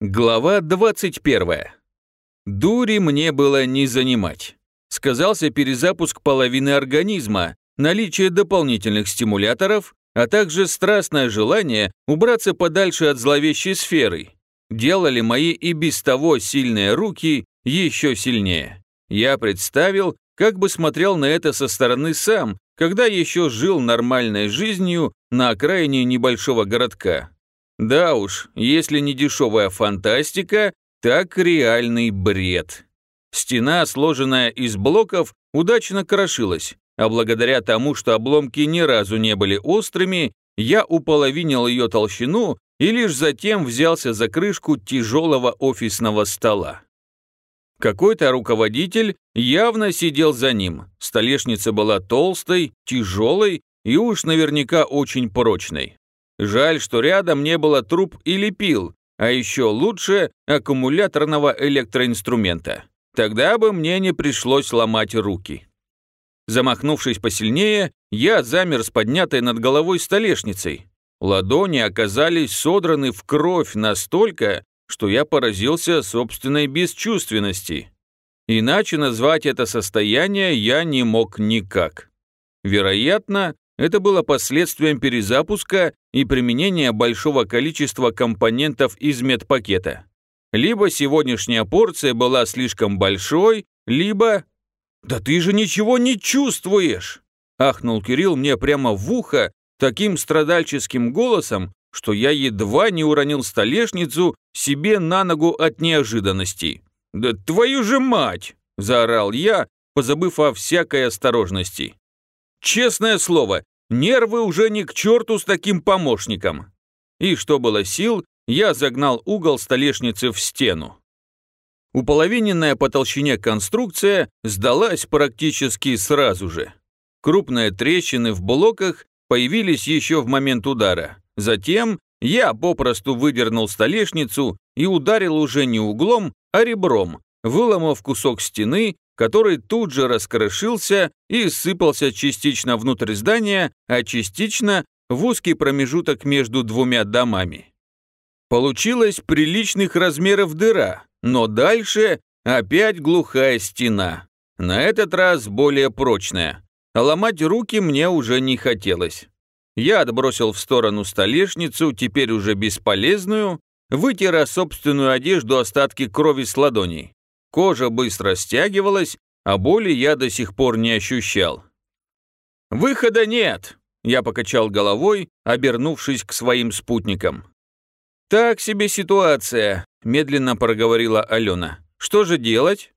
Глава 21. Дури мне было не занимать. Сказался перезапуск половины организма, наличие дополнительных стимуляторов, а также страстное желание убраться подальше от зловещей сферы. Делали мои и без того сильные руки еще сильнее. Я представил, как бы смотрел на это со стороны сам, когда еще жил нормальной жизнью на окраине небольшого городка. Да уж, если не дешевая фантастика, так реальный бред. Стена, сложенная из блоков, удачно крошилась, а благодаря тому, что обломки ни разу не были острыми, я уполовинил ее толщину и лишь затем взялся за крышку тяжелого офисного стола. Какой-то руководитель явно сидел за ним. Столешница была толстой, тяжелой и уж наверняка очень прочной. Жаль, что рядом не было труб или пил, а еще лучше аккумуляторного электроинструмента. Тогда бы мне не пришлось ломать руки. Замахнувшись посильнее, я замер с поднятой над головой столешницей. Ладони оказались содраны в кровь настолько, что я поразился собственной бесчувственности. Иначе назвать это состояние я не мог никак. Вероятно, это было последствием перезапуска и применения большого количества компонентов из медпакета. Либо сегодняшняя порция была слишком большой, либо... «Да ты же ничего не чувствуешь!» Ахнул Кирилл мне прямо в ухо таким страдальческим голосом, что я едва не уронил столешницу себе на ногу от неожиданности. «Да твою же мать!» – заорал я, позабыв о всякой осторожности. Честное слово, нервы уже не к черту с таким помощником. И что было сил, я загнал угол столешницы в стену. Уполовиненная по толщине конструкция сдалась практически сразу же. Крупные трещины в блоках появились еще в момент удара. Затем я попросту выдернул столешницу и ударил уже не углом, а ребром, выломав кусок стены который тут же раскрошился и сыпался частично внутрь здания, а частично в узкий промежуток между двумя домами. Получилась приличных размеров дыра, но дальше опять глухая стена. На этот раз более прочная. Ломать руки мне уже не хотелось. Я отбросил в сторону столешницу, теперь уже бесполезную, вытер собственную одежду остатки крови с ладоней. Кожа быстро стягивалась, а боли я до сих пор не ощущал. «Выхода нет!» – я покачал головой, обернувшись к своим спутникам. «Так себе ситуация», – медленно проговорила Алена. «Что же делать?»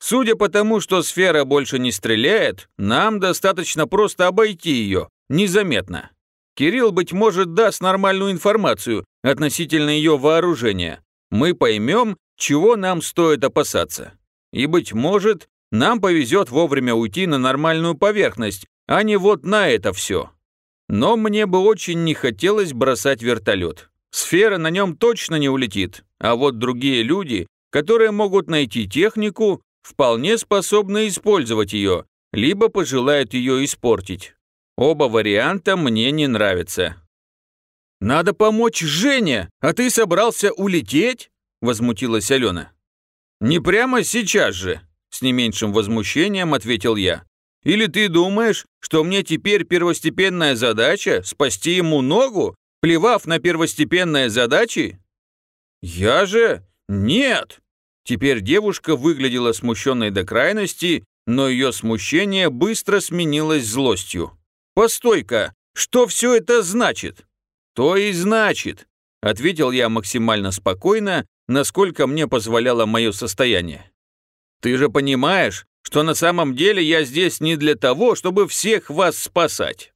«Судя по тому, что сфера больше не стреляет, нам достаточно просто обойти ее, незаметно. Кирилл, быть может, даст нормальную информацию относительно ее вооружения. Мы поймем, чего нам стоит опасаться. И, быть может, нам повезет вовремя уйти на нормальную поверхность, а не вот на это все. Но мне бы очень не хотелось бросать вертолет. Сфера на нем точно не улетит, а вот другие люди, которые могут найти технику, вполне способны использовать ее, либо пожелают ее испортить. Оба варианта мне не нравятся. «Надо помочь Жене, а ты собрался улететь?» – возмутилась Алена. «Не прямо сейчас же», – с не меньшим возмущением ответил я. «Или ты думаешь, что мне теперь первостепенная задача – спасти ему ногу, плевав на первостепенные задачи?» «Я же? Нет!» Теперь девушка выглядела смущенной до крайности, но ее смущение быстро сменилось злостью. «Постой-ка, что все это значит?» «То и значит», – ответил я максимально спокойно, насколько мне позволяло мое состояние. Ты же понимаешь, что на самом деле я здесь не для того, чтобы всех вас спасать.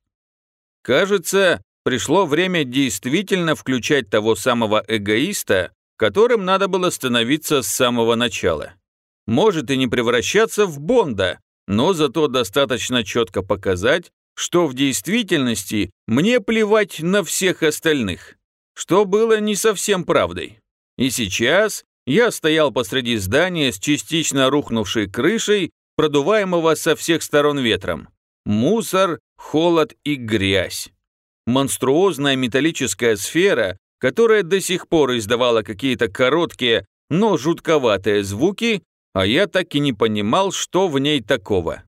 Кажется, пришло время действительно включать того самого эгоиста, которым надо было становиться с самого начала. Может и не превращаться в Бонда, но зато достаточно четко показать, что в действительности мне плевать на всех остальных, что было не совсем правдой. И сейчас я стоял посреди здания с частично рухнувшей крышей, продуваемого со всех сторон ветром. Мусор, холод и грязь. Монструозная металлическая сфера, которая до сих пор издавала какие-то короткие, но жутковатые звуки, а я так и не понимал, что в ней такого.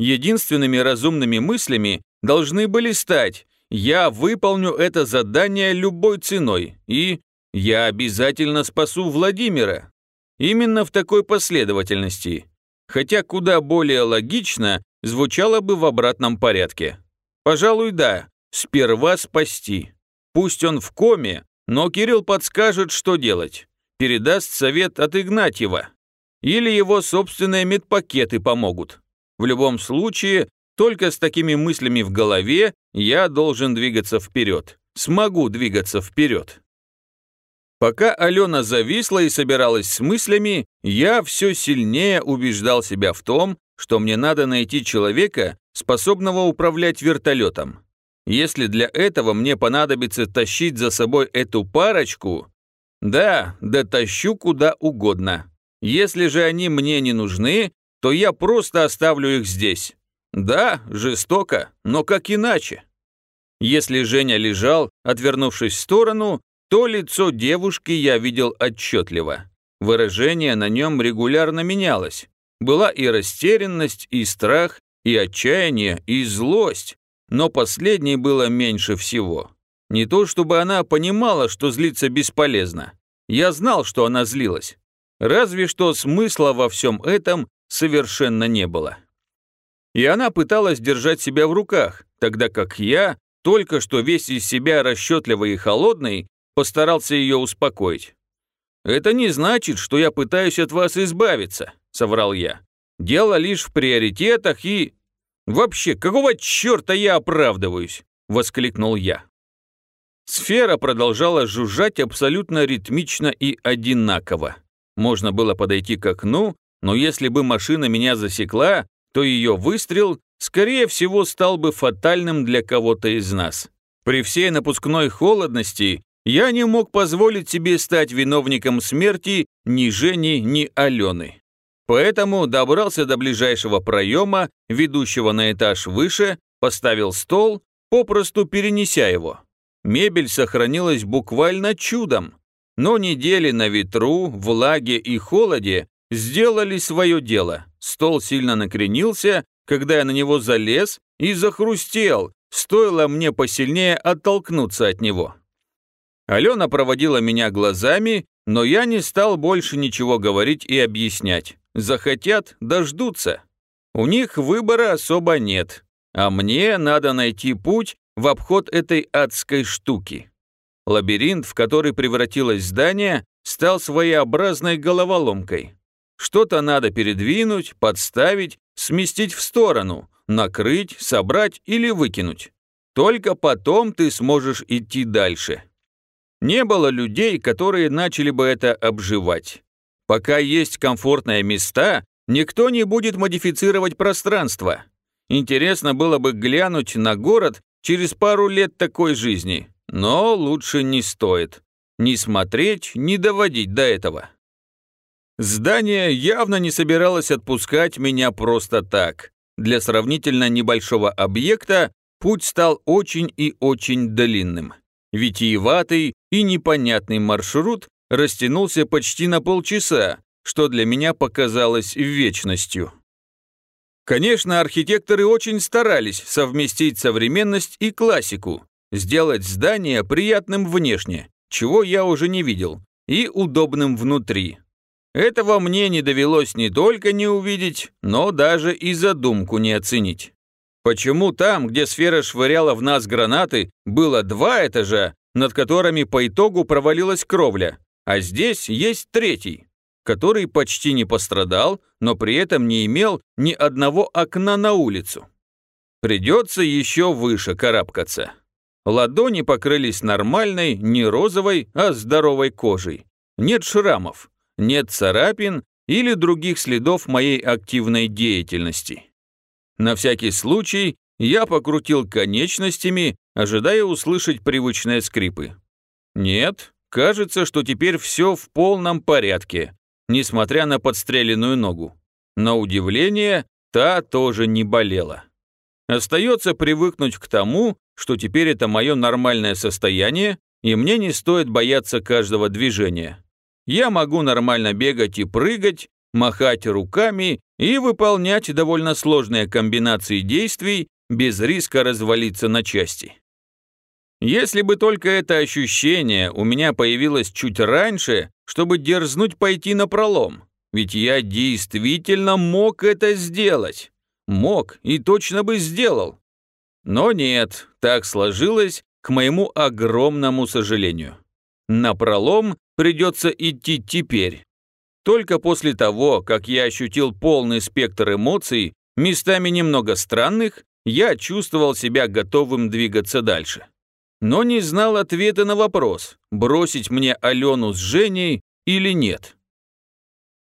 Единственными разумными мыслями должны были стать «я выполню это задание любой ценой» и «я обязательно спасу Владимира». Именно в такой последовательности. Хотя куда более логично звучало бы в обратном порядке. Пожалуй, да, сперва спасти. Пусть он в коме, но Кирилл подскажет, что делать. Передаст совет от Игнатьева. Или его собственные медпакеты помогут. В любом случае, только с такими мыслями в голове я должен двигаться вперед. Смогу двигаться вперед. Пока Алена зависла и собиралась с мыслями, я все сильнее убеждал себя в том, что мне надо найти человека, способного управлять вертолетом. Если для этого мне понадобится тащить за собой эту парочку, да, дотащу куда угодно. Если же они мне не нужны, то я просто оставлю их здесь. Да, жестоко, но как иначе? Если Женя лежал, отвернувшись в сторону, то лицо девушки я видел отчетливо. Выражение на нем регулярно менялось. Была и растерянность, и страх, и отчаяние, и злость. Но последней было меньше всего. Не то чтобы она понимала, что злиться бесполезно. Я знал, что она злилась. Разве что смысла во всем этом совершенно не было. И она пыталась держать себя в руках, тогда как я, только что весь из себя расчетливый и холодный, постарался ее успокоить. «Это не значит, что я пытаюсь от вас избавиться», — соврал я. «Дело лишь в приоритетах и...» «Вообще, какого черта я оправдываюсь?» — воскликнул я. Сфера продолжала жужжать абсолютно ритмично и одинаково. Можно было подойти к окну, но если бы машина меня засекла, то ее выстрел, скорее всего, стал бы фатальным для кого-то из нас. При всей напускной холодности я не мог позволить себе стать виновником смерти ни Жени, ни Алены. Поэтому добрался до ближайшего проема, ведущего на этаж выше, поставил стол, попросту перенеся его. Мебель сохранилась буквально чудом, но недели на ветру, влаге и холоде сделали свое дело. Стол сильно накренился, когда я на него залез и захрустел, стоило мне посильнее оттолкнуться от него. Алена проводила меня глазами, но я не стал больше ничего говорить и объяснять. Захотят – дождутся. У них выбора особо нет, а мне надо найти путь в обход этой адской штуки. Лабиринт, в который превратилось здание, стал своеобразной головоломкой. Что-то надо передвинуть, подставить, сместить в сторону, накрыть, собрать или выкинуть. Только потом ты сможешь идти дальше. Не было людей, которые начали бы это обживать. Пока есть комфортные места, никто не будет модифицировать пространство. Интересно было бы глянуть на город через пару лет такой жизни, но лучше не стоит. Ни смотреть, ни доводить до этого. Здание явно не собиралось отпускать меня просто так. Для сравнительно небольшого объекта путь стал очень и очень длинным. Витиеватый и непонятный маршрут растянулся почти на полчаса, что для меня показалось вечностью. Конечно, архитекторы очень старались совместить современность и классику, сделать здание приятным внешне, чего я уже не видел, и удобным внутри. Этого мне не довелось не только не увидеть, но даже и задумку не оценить. Почему там, где сфера швыряла в нас гранаты, было два этажа, над которыми по итогу провалилась кровля, а здесь есть третий, который почти не пострадал, но при этом не имел ни одного окна на улицу. Придется еще выше карабкаться. Ладони покрылись нормальной, не розовой, а здоровой кожей. Нет шрамов, нет царапин или других следов моей активной деятельности. На всякий случай я покрутил конечностями, ожидая услышать привычные скрипы. Нет, кажется, что теперь все в полном порядке, несмотря на подстреленную ногу. На удивление, та тоже не болела. Остается привыкнуть к тому, что теперь это мое нормальное состояние, и мне не стоит бояться каждого движения. Я могу нормально бегать и прыгать, махать руками и выполнять довольно сложные комбинации действий без риска развалиться на части. Если бы только это ощущение у меня появилось чуть раньше, чтобы дерзнуть пойти на пролом, ведь я действительно мог это сделать. Мог и точно бы сделал. Но нет, так сложилось, к моему огромному сожалению. На пролом придется идти теперь. Только после того, как я ощутил полный спектр эмоций, местами немного странных, я чувствовал себя готовым двигаться дальше. Но не знал ответа на вопрос, бросить мне Алену с Женей или нет.